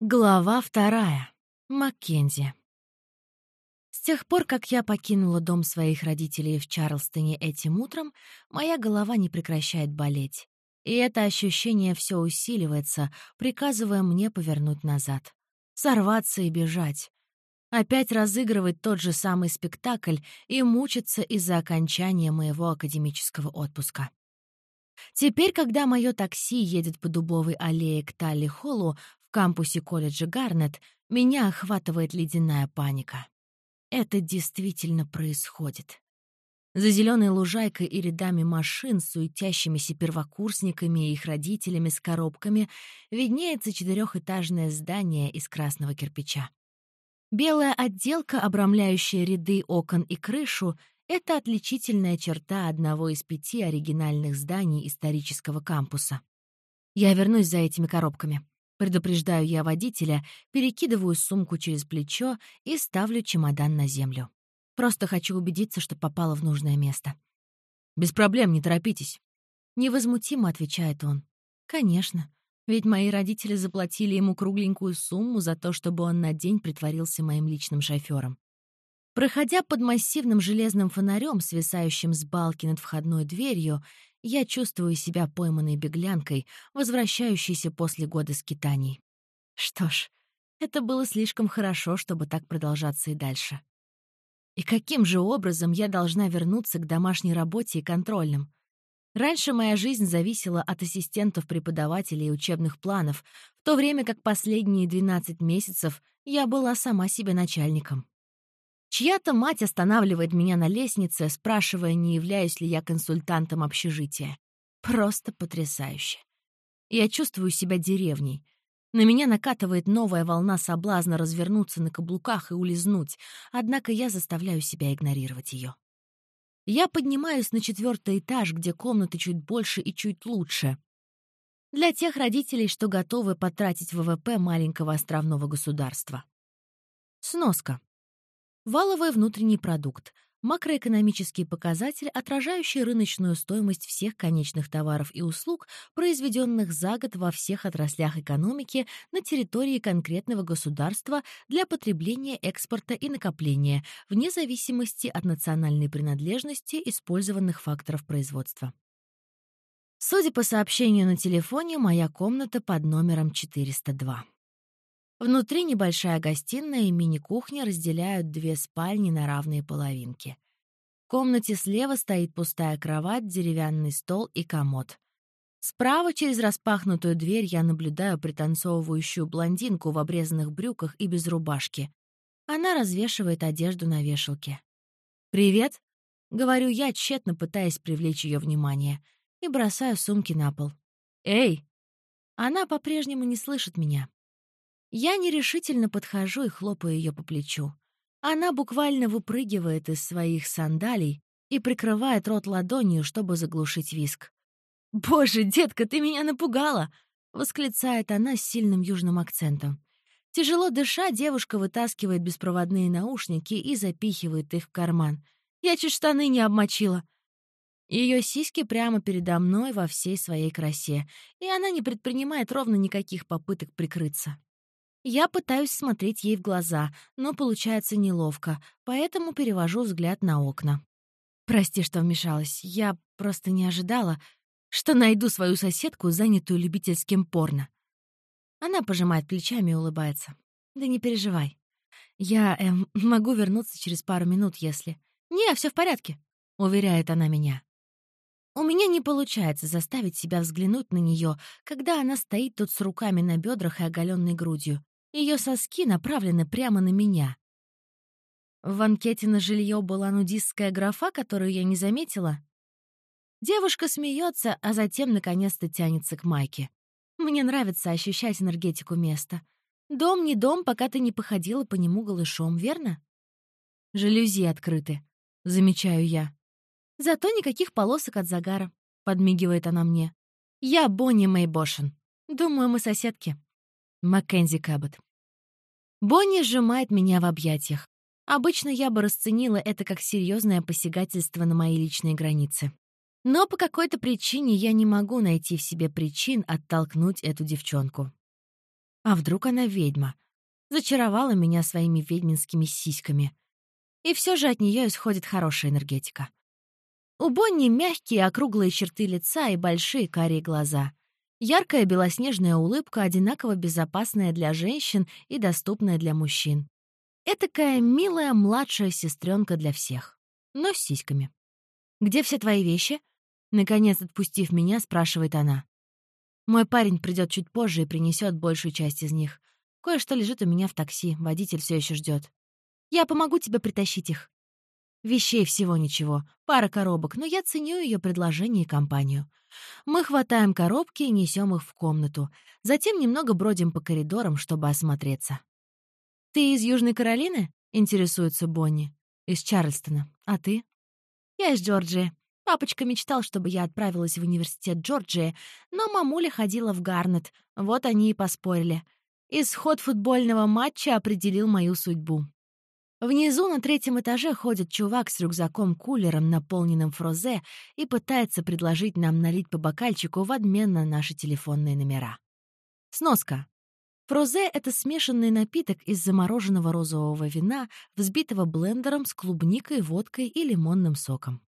Глава вторая. Маккензи. С тех пор, как я покинула дом своих родителей в Чарлстоне этим утром, моя голова не прекращает болеть. И это ощущение все усиливается, приказывая мне повернуть назад. Сорваться и бежать. Опять разыгрывать тот же самый спектакль и мучиться из-за окончания моего академического отпуска. Теперь, когда мое такси едет по дубовой аллее к Талли-Холлу, в кампусе колледжа Гарнет меня охватывает ледяная паника. Это действительно происходит. За зеленой лужайкой и рядами машин суетящимися первокурсниками и их родителями с коробками виднеется четырехэтажное здание из красного кирпича. Белая отделка, обрамляющая ряды окон и крышу, это отличительная черта одного из пяти оригинальных зданий исторического кампуса. Я вернусь за этими коробками. Предупреждаю я водителя, перекидываю сумку через плечо и ставлю чемодан на землю. Просто хочу убедиться, что попала в нужное место. «Без проблем, не торопитесь». Невозмутимо отвечает он. «Конечно, ведь мои родители заплатили ему кругленькую сумму за то, чтобы он на день притворился моим личным шофёром. Проходя под массивным железным фонарем, свисающим с балки над входной дверью, я чувствую себя пойманной беглянкой, возвращающейся после года скитаний. Что ж, это было слишком хорошо, чтобы так продолжаться и дальше. И каким же образом я должна вернуться к домашней работе и контрольным? Раньше моя жизнь зависела от ассистентов преподавателей и учебных планов, в то время как последние 12 месяцев я была сама себе начальником. Чья-то мать останавливает меня на лестнице, спрашивая, не являюсь ли я консультантом общежития. Просто потрясающе. Я чувствую себя деревней. На меня накатывает новая волна соблазна развернуться на каблуках и улизнуть, однако я заставляю себя игнорировать ее. Я поднимаюсь на четвертый этаж, где комнаты чуть больше и чуть лучше. Для тех родителей, что готовы потратить ВВП маленького островного государства. Сноска. Валовый внутренний продукт — макроэкономический показатель, отражающий рыночную стоимость всех конечных товаров и услуг, произведенных за год во всех отраслях экономики на территории конкретного государства для потребления, экспорта и накопления, вне зависимости от национальной принадлежности использованных факторов производства. Судя по сообщению на телефоне, моя комната под номером 402. Внутри небольшая гостиная и мини-кухня разделяют две спальни на равные половинки. В комнате слева стоит пустая кровать, деревянный стол и комод. Справа через распахнутую дверь я наблюдаю пританцовывающую блондинку в обрезанных брюках и без рубашки. Она развешивает одежду на вешалке. «Привет», — говорю я, тщетно пытаясь привлечь ее внимание, и бросаю сумки на пол. «Эй!» Она по-прежнему не слышит меня. Я нерешительно подхожу и хлопаю ее по плечу. Она буквально выпрыгивает из своих сандалий и прикрывает рот ладонью, чтобы заглушить виск. «Боже, детка, ты меня напугала!» — восклицает она с сильным южным акцентом. Тяжело дыша, девушка вытаскивает беспроводные наушники и запихивает их в карман. Я чуть штаны не обмочила. Ее сиськи прямо передо мной во всей своей красе, и она не предпринимает ровно никаких попыток прикрыться. Я пытаюсь смотреть ей в глаза, но получается неловко, поэтому перевожу взгляд на окна. Прости, что вмешалась. Я просто не ожидала, что найду свою соседку, занятую любительским порно. Она пожимает плечами и улыбается. Да не переживай. Я эм, могу вернуться через пару минут, если... Не, все в порядке, уверяет она меня. У меня не получается заставить себя взглянуть на нее, когда она стоит тут с руками на бедрах и оголенной грудью. Ее соски направлены прямо на меня. В анкете на жилье была нудистская графа, которую я не заметила. Девушка смеется, а затем наконец-то тянется к майке. Мне нравится ощущать энергетику места. Дом не дом, пока ты не походила по нему голышом, верно? Жалюзи открыты, замечаю я. Зато никаких полосок от загара, подмигивает она мне. Я Бонни Мэйбошин. Думаю, мы соседки. Маккензи Кабот. Бонни сжимает меня в объятиях. Обычно я бы расценила это как серьезное посягательство на мои личные границы. Но по какой-то причине я не могу найти в себе причин оттолкнуть эту девчонку. А вдруг она ведьма? Зачаровала меня своими ведьминскими сиськами. И все же от нее исходит хорошая энергетика. У Бонни мягкие округлые черты лица и большие карие глаза. Яркая белоснежная улыбка, одинаково безопасная для женщин и доступная для мужчин. Этакая милая младшая сестренка для всех. Но с сиськами. «Где все твои вещи?» Наконец, отпустив меня, спрашивает она. Мой парень придет чуть позже и принесет большую часть из них. Кое-что лежит у меня в такси, водитель все еще ждет. Я помогу тебе притащить их. Вещей всего ничего, пара коробок, но я ценю ее предложение и компанию. Мы хватаем коробки и несем их в комнату. Затем немного бродим по коридорам, чтобы осмотреться. «Ты из Южной Каролины?» — интересуется Бонни. «Из Чарльстона. А ты?» «Я из Джорджии. Папочка мечтал, чтобы я отправилась в университет Джорджии, но мамуля ходила в Гарнет. Вот они и поспорили. Исход футбольного матча определил мою судьбу. Внизу на третьем этаже ходит чувак с рюкзаком-кулером, наполненным фрозе, и пытается предложить нам налить по бокальчику в обмен на наши телефонные номера. Сноска. Фрозе — это смешанный напиток из замороженного розового вина, взбитого блендером с клубникой, водкой и лимонным соком.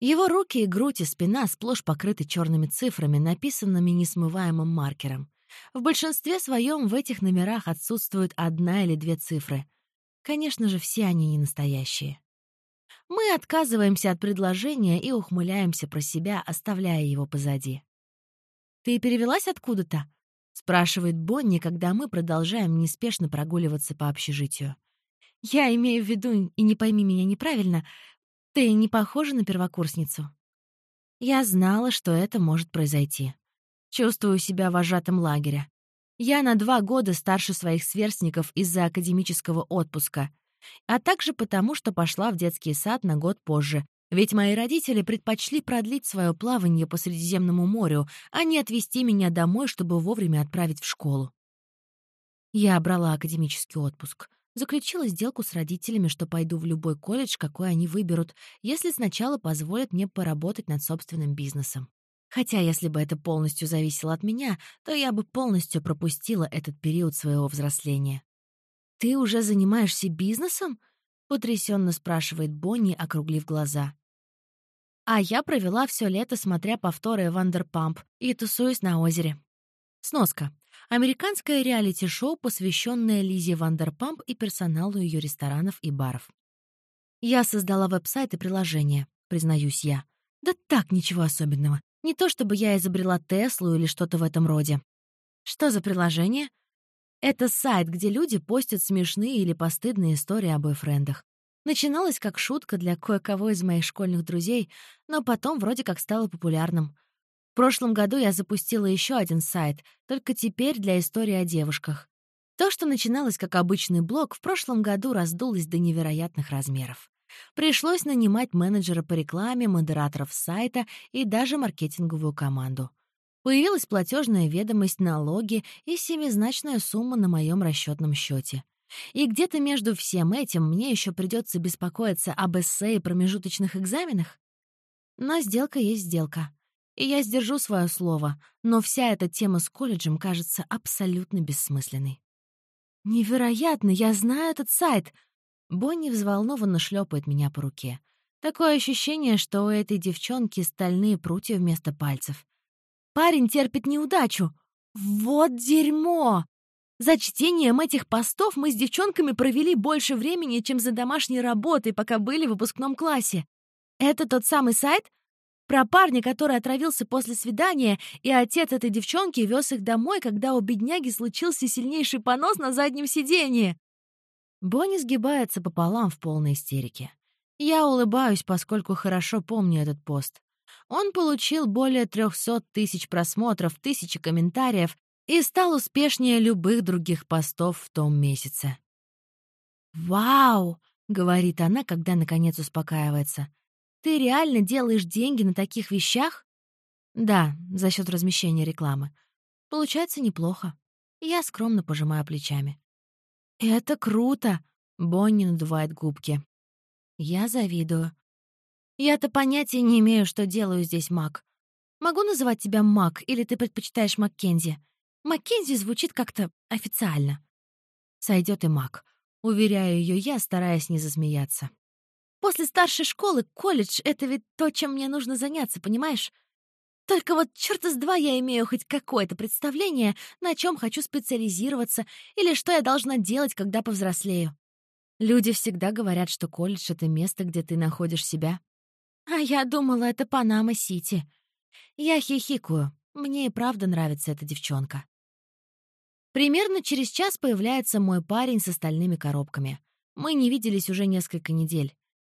Его руки и грудь и спина сплошь покрыты черными цифрами, написанными несмываемым маркером. В большинстве своем в этих номерах отсутствует одна или две цифры — Конечно же, все они не настоящие. Мы отказываемся от предложения и ухмыляемся про себя, оставляя его позади. «Ты перевелась откуда-то?» — спрашивает Бонни, когда мы продолжаем неспешно прогуливаться по общежитию. «Я имею в виду, и не пойми меня неправильно, ты не похожа на первокурсницу». Я знала, что это может произойти. Чувствую себя вожатым лагеря. Я на два года старше своих сверстников из-за академического отпуска, а также потому, что пошла в детский сад на год позже, ведь мои родители предпочли продлить свое плавание по Средиземному морю, а не отвезти меня домой, чтобы вовремя отправить в школу. Я брала академический отпуск. Заключила сделку с родителями, что пойду в любой колледж, какой они выберут, если сначала позволят мне поработать над собственным бизнесом. Хотя, если бы это полностью зависело от меня, то я бы полностью пропустила этот период своего взросления. «Ты уже занимаешься бизнесом?» — потрясенно спрашивает Бонни, округлив глаза. А я провела все лето, смотря повторы «Вандерпамп» и тусуюсь на озере. Сноска. Американское реалити-шоу, посвященное Лизе Вандерпамп и персоналу ее ресторанов и баров. Я создала веб-сайт и приложение, признаюсь я. Да так, ничего особенного. Не то чтобы я изобрела Теслу или что-то в этом роде. Что за приложение? Это сайт, где люди постят смешные или постыдные истории о бойфрендах. Начиналось как шутка для кое-кого из моих школьных друзей, но потом вроде как стало популярным. В прошлом году я запустила еще один сайт, только теперь для истории о девушках. То, что начиналось как обычный блог, в прошлом году раздулось до невероятных размеров. Пришлось нанимать менеджера по рекламе, модераторов сайта и даже маркетинговую команду. Появилась платежная ведомость, налоги и семизначная сумма на моем расчетном счете. И где-то между всем этим мне еще придется беспокоиться об эссе и промежуточных экзаменах? Но сделка есть сделка. И я сдержу свое слово, но вся эта тема с колледжем кажется абсолютно бессмысленной. «Невероятно! Я знаю этот сайт!» Бонни взволнованно шлепает меня по руке. Такое ощущение, что у этой девчонки стальные прутья вместо пальцев. Парень терпит неудачу. Вот дерьмо! За чтением этих постов мы с девчонками провели больше времени, чем за домашней работой, пока были в выпускном классе. Это тот самый сайт? Про парня, который отравился после свидания, и отец этой девчонки вез их домой, когда у бедняги случился сильнейший понос на заднем сиденье. Бонни сгибается пополам в полной истерике. Я улыбаюсь, поскольку хорошо помню этот пост. Он получил более 300 тысяч просмотров, тысячи комментариев и стал успешнее любых других постов в том месяце. «Вау!» — говорит она, когда наконец успокаивается. «Ты реально делаешь деньги на таких вещах?» «Да, за счет размещения рекламы. Получается неплохо». Я скромно пожимаю плечами. «Это круто!» — Бонни надувает губки. Я завидую. Я-то понятия не имею, что делаю здесь, Мак. Могу называть тебя Мак, или ты предпочитаешь Маккензи? Маккензи звучит как-то официально. Сойдет и Мак. Уверяю ее я, стараясь не засмеяться. После старшей школы колледж — это ведь то, чем мне нужно заняться, понимаешь? Только вот черта с два я имею хоть какое-то представление, на чем хочу специализироваться или что я должна делать, когда повзрослею. Люди всегда говорят, что колледж — это место, где ты находишь себя. А я думала, это Панама-Сити. Я хихикаю. Мне и правда нравится эта девчонка. Примерно через час появляется мой парень с остальными коробками. Мы не виделись уже несколько недель.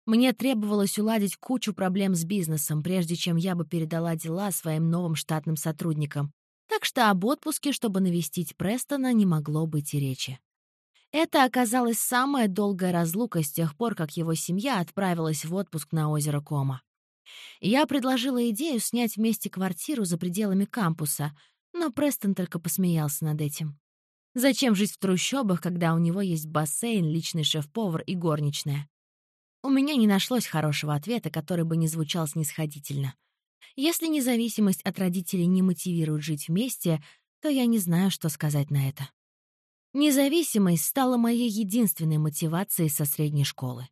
Мне требовалось уладить кучу проблем с бизнесом, прежде чем я бы передала дела своим новым штатным сотрудникам. Так что об отпуске, чтобы навестить Престона, не могло быть и речи. Это оказалась самая долгая разлука с тех пор, как его семья отправилась в отпуск на озеро Кома. Я предложила идею снять вместе квартиру за пределами кампуса, но Престон только посмеялся над этим. Зачем жить в трущобах, когда у него есть бассейн, личный шеф-повар и горничная? У меня не нашлось хорошего ответа, который бы не звучал снисходительно. Если независимость от родителей не мотивирует жить вместе, то я не знаю, что сказать на это. Независимость стала моей единственной мотивацией со средней школы.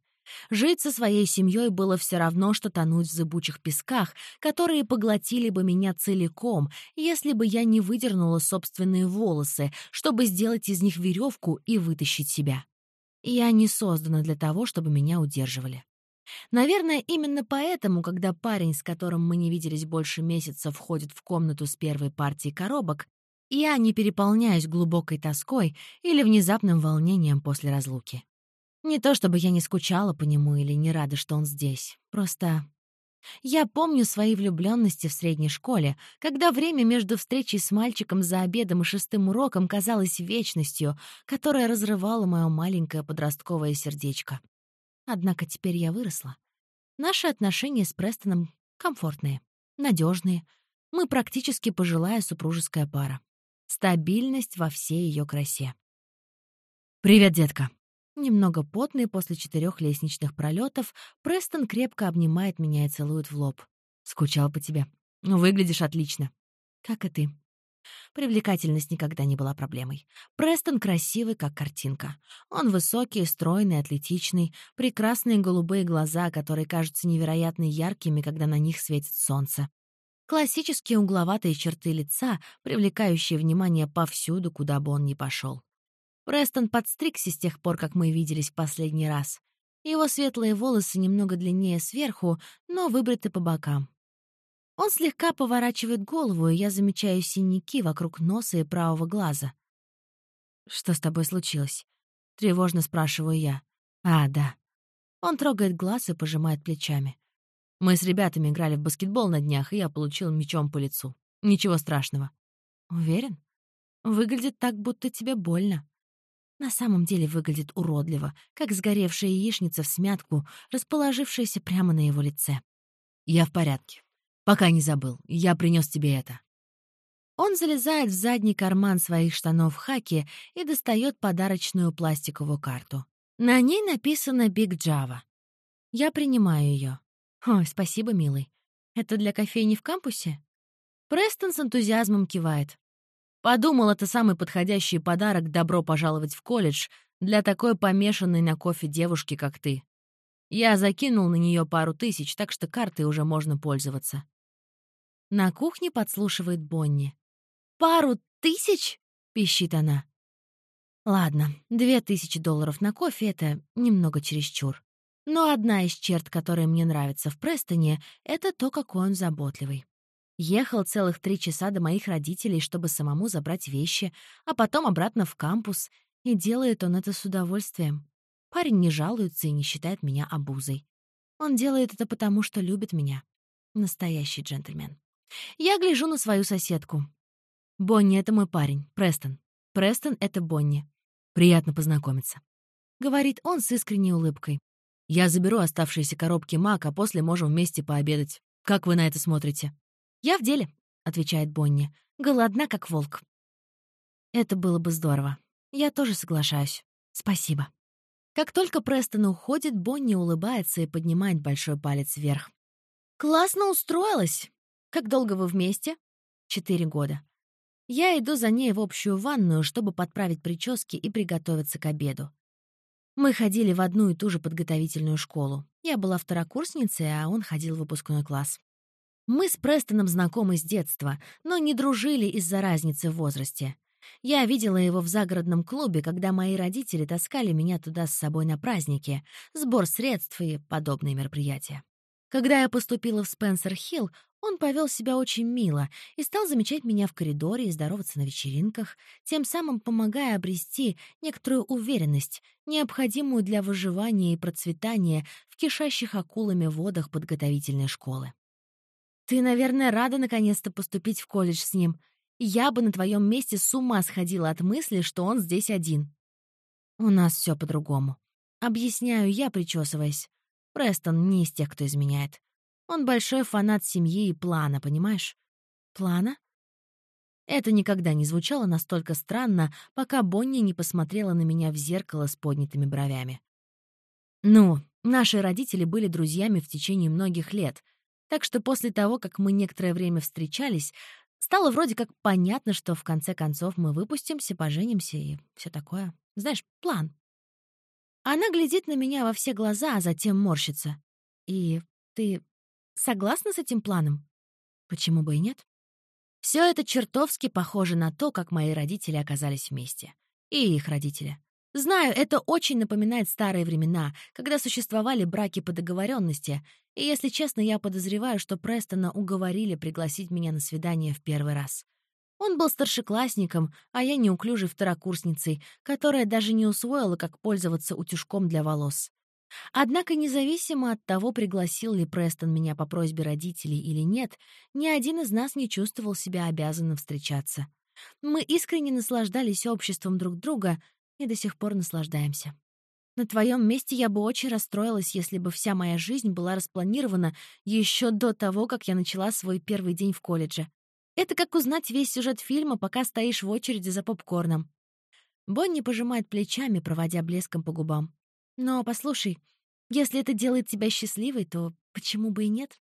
Жить со своей семьей было все равно, что тонуть в зыбучих песках, которые поглотили бы меня целиком, если бы я не выдернула собственные волосы, чтобы сделать из них веревку и вытащить себя. Я не создана для того, чтобы меня удерживали. Наверное, именно поэтому, когда парень, с которым мы не виделись больше месяца, входит в комнату с первой партией коробок, я не переполняюсь глубокой тоской или внезапным волнением после разлуки. Не то чтобы я не скучала по нему или не рада, что он здесь. Просто я помню свои влюбленности в средней школе, когда время между встречей с мальчиком за обедом и шестым уроком казалось вечностью, которая разрывала мое маленькое подростковое сердечко. Однако теперь я выросла. Наши отношения с Престоном комфортные, надежные. Мы практически пожилая супружеская пара. Стабильность во всей ее красе. «Привет, детка!» Немного потный после четырех лестничных пролетов, Престон крепко обнимает меня и целует в лоб. «Скучал по тебе. Выглядишь отлично. Как и ты». Привлекательность никогда не была проблемой. Престон красивый, как картинка. Он высокий, стройный, атлетичный, прекрасные голубые глаза, которые кажутся невероятно яркими, когда на них светит солнце. Классические угловатые черты лица, привлекающие внимание повсюду, куда бы он ни пошел. Престон подстригся с тех пор, как мы виделись в последний раз. Его светлые волосы немного длиннее сверху, но выбриты по бокам. Он слегка поворачивает голову, и я замечаю синяки вокруг носа и правого глаза. «Что с тобой случилось?» — тревожно спрашиваю я. «А, да». Он трогает глаз и пожимает плечами. Мы с ребятами играли в баскетбол на днях, и я получил мячом по лицу. Ничего страшного. Уверен? Выглядит так, будто тебе больно. На самом деле выглядит уродливо, как сгоревшая яичница в смятку, расположившаяся прямо на его лице. «Я в порядке. Пока не забыл. Я принес тебе это». Он залезает в задний карман своих штанов хаки и достает подарочную пластиковую карту. На ней написано «Биг Java. Я принимаю ее. «Ой, спасибо, милый. Это для кофейни в кампусе?» Престон с энтузиазмом кивает. Подумал, это самый подходящий подарок «Добро пожаловать в колледж» для такой помешанной на кофе девушки, как ты. Я закинул на нее пару тысяч, так что картой уже можно пользоваться. На кухне подслушивает Бонни. «Пару тысяч?» — пищит она. Ладно, две тысячи долларов на кофе — это немного чересчур. Но одна из черт, которая мне нравится в Престоне, это то, какой он заботливый. Ехал целых три часа до моих родителей, чтобы самому забрать вещи, а потом обратно в кампус, и делает он это с удовольствием. Парень не жалуется и не считает меня обузой. Он делает это потому, что любит меня. Настоящий джентльмен. Я гляжу на свою соседку. Бонни — это мой парень, Престон. Престон — это Бонни. Приятно познакомиться. Говорит он с искренней улыбкой. Я заберу оставшиеся коробки мак, а после можем вместе пообедать. Как вы на это смотрите?» «Я в деле», — отвечает Бонни. «Голодна, как волк». «Это было бы здорово. Я тоже соглашаюсь. Спасибо». Как только Престон уходит, Бонни улыбается и поднимает большой палец вверх. «Классно устроилась! Как долго вы вместе?» «Четыре года». Я иду за ней в общую ванную, чтобы подправить прически и приготовиться к обеду. Мы ходили в одну и ту же подготовительную школу. Я была второкурсницей, а он ходил в выпускной класс. Мы с Престоном знакомы с детства, но не дружили из-за разницы в возрасте. Я видела его в загородном клубе, когда мои родители таскали меня туда с собой на праздники, сбор средств и подобные мероприятия. Когда я поступила в Спенсер-Хилл, он повел себя очень мило и стал замечать меня в коридоре и здороваться на вечеринках, тем самым помогая обрести некоторую уверенность, необходимую для выживания и процветания в кишащих акулами водах подготовительной школы. «Ты, наверное, рада наконец-то поступить в колледж с ним. Я бы на твоем месте с ума сходила от мысли, что он здесь один». «У нас все по-другому», — объясняю я, причесываясь. Престон не из тех, кто изменяет. Он большой фанат семьи и плана, понимаешь? Плана? Это никогда не звучало настолько странно, пока Бонни не посмотрела на меня в зеркало с поднятыми бровями. Ну, наши родители были друзьями в течение многих лет, так что после того, как мы некоторое время встречались, стало вроде как понятно, что в конце концов мы выпустимся, поженимся и все такое. Знаешь, план. Она глядит на меня во все глаза, а затем морщится. И ты Согласна с этим планом? Почему бы и нет? Все это чертовски похоже на то, как мои родители оказались вместе. И их родители. Знаю, это очень напоминает старые времена, когда существовали браки по договоренности, и, если честно, я подозреваю, что Престона уговорили пригласить меня на свидание в первый раз. Он был старшеклассником, а я неуклюжей второкурсницей, которая даже не усвоила, как пользоваться утюжком для волос. Однако, независимо от того, пригласил ли Престон меня по просьбе родителей или нет, ни один из нас не чувствовал себя обязанным встречаться. Мы искренне наслаждались обществом друг друга и до сих пор наслаждаемся. На твоем месте я бы очень расстроилась, если бы вся моя жизнь была распланирована еще до того, как я начала свой первый день в колледже. Это как узнать весь сюжет фильма, пока стоишь в очереди за попкорном. Бонни пожимает плечами, проводя блеском по губам. Но послушай, если это делает тебя счастливой, то почему бы и нет?